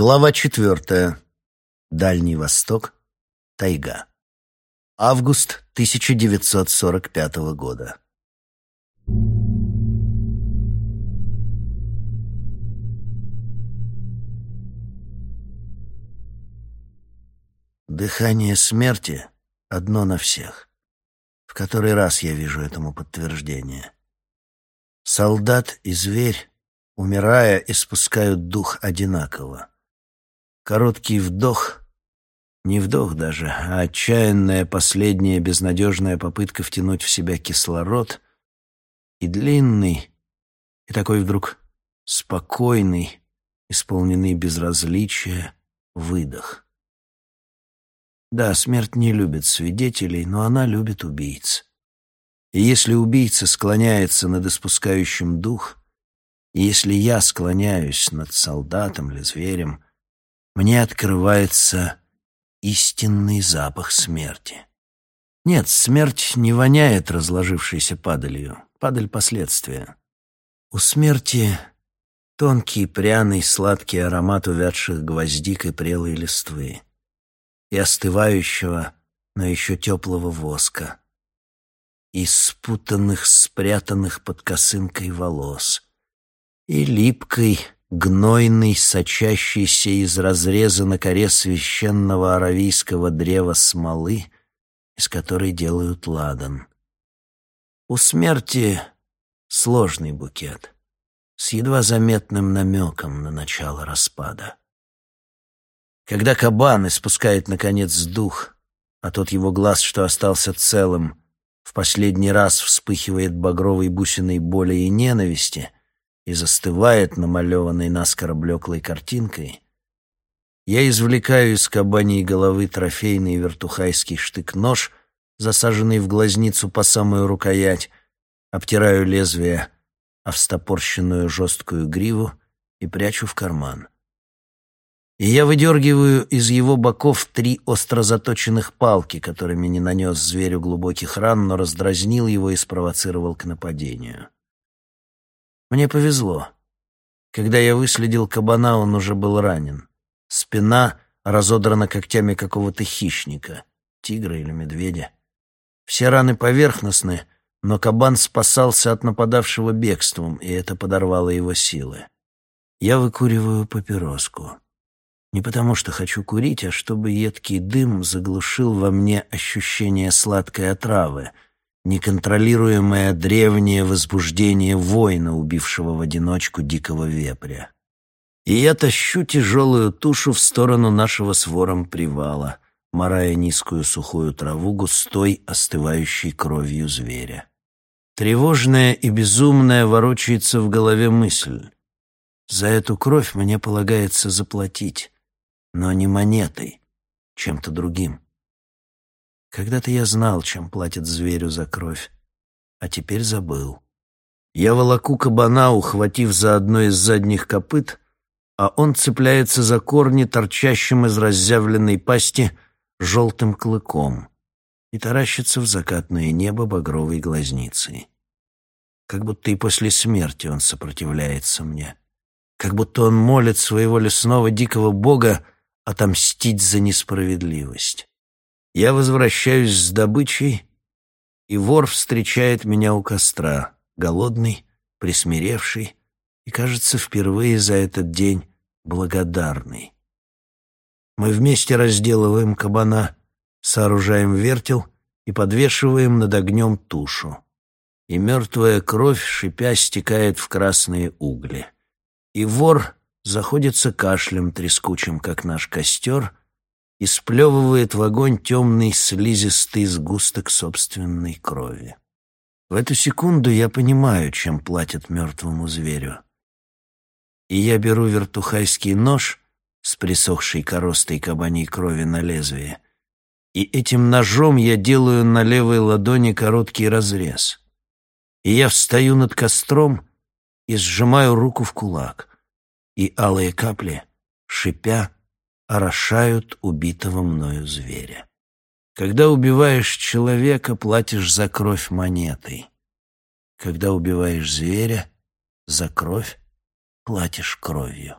Глава четвертая. Дальний Восток. Тайга. Август 1945 года. Дыхание смерти одно на всех. В который раз я вижу этому подтверждение. Солдат и зверь, умирая, испускают дух одинаково. Короткий вдох, не вдох даже, а отчаянная последняя безнадежная попытка втянуть в себя кислород, и длинный, и такой вдруг спокойный, исполненный безразличия, выдох. Да, смерть не любит свидетелей, но она любит убийц. И если убийца склоняется над испускающим дух, и если я склоняюсь над солдатом или зверем — мне открывается истинный запах смерти. Нет, смерть не воняет разложившейся падалью. Падаль — последствия. У смерти тонкий, пряный, сладкий аромат увядших гвоздик и прелой листвы и остывающего, но еще теплого воска, и спутанных, спрятанных под косынкой волос, и липкой, гнойный, сочащийся из разреза на коре священного аравийского древа смолы, из которой делают ладан. У смерти сложный букет с едва заметным намеком на начало распада. Когда кабан испускает, наконец, дух, а тот его глаз, что остался целым, в последний раз вспыхивает багровой бусиной боли и ненависти — и застывает намалеванной наскоро блеклой картинкой, я извлекаю из кабаней головы трофейный вертухайский штык-нож, засаженный в глазницу по самую рукоять, обтираю лезвие о встопорщенную жесткую гриву и прячу в карман. И я выдергиваю из его боков три остро заточенных палки, которыми не нанес зверю глубоких ран, но раздразнил его и спровоцировал к нападению. Мне повезло. Когда я выследил кабана, он уже был ранен. Спина разодрана когтями какого-то хищника, тигра или медведя. Все раны поверхностны, но кабан спасался от нападавшего бегством, и это подорвало его силы. Я выкуриваю папироску. Не потому что хочу курить, а чтобы едкий дым заглушил во мне ощущение сладкой отравы — неконтролируемое древнее возбуждение воина, убившего в одиночку дикого вепря. И я тащу тяжелую тушу в сторону нашего с вором привала, морая низкую сухую траву густой, остывающей кровью зверя. Тревожная и безумная ворочается в голове мысль. За эту кровь мне полагается заплатить, но не монетой, чем-то другим. Когда-то я знал, чем платят зверю за кровь, а теперь забыл. Я волоку кабана, ухватив за одно из задних копыт, а он цепляется за корни, торчащим из разъявленной пасти желтым клыком, и таращится в закатное небо багровой глазницей. Как будто и после смерти он сопротивляется мне. Как будто он молит своего лесного дикого бога отомстить за несправедливость. Я возвращаюсь с добычей, и вор встречает меня у костра, голодный, присмиревший и, кажется, впервые за этот день благодарный. Мы вместе разделываем кабана, сооружаем вертел и подвешиваем над огнем тушу. И мертвая кровь, шипя, стекает в красные угли. И вор заходится кашлем трескучим, как наш костер, и сплевывает в огонь темный слизистый сгусток собственной крови. В эту секунду я понимаю, чем платят мертвому зверю. И я беру вертухайский нож с присохшей коростой кабаней крови на лезвие, и этим ножом я делаю на левой ладони короткий разрез. И я встаю над костром и сжимаю руку в кулак, и алые капли, шипя, орошают убитого мною зверя. Когда убиваешь человека, платишь за кровь монетой. Когда убиваешь зверя, за кровь платишь кровью.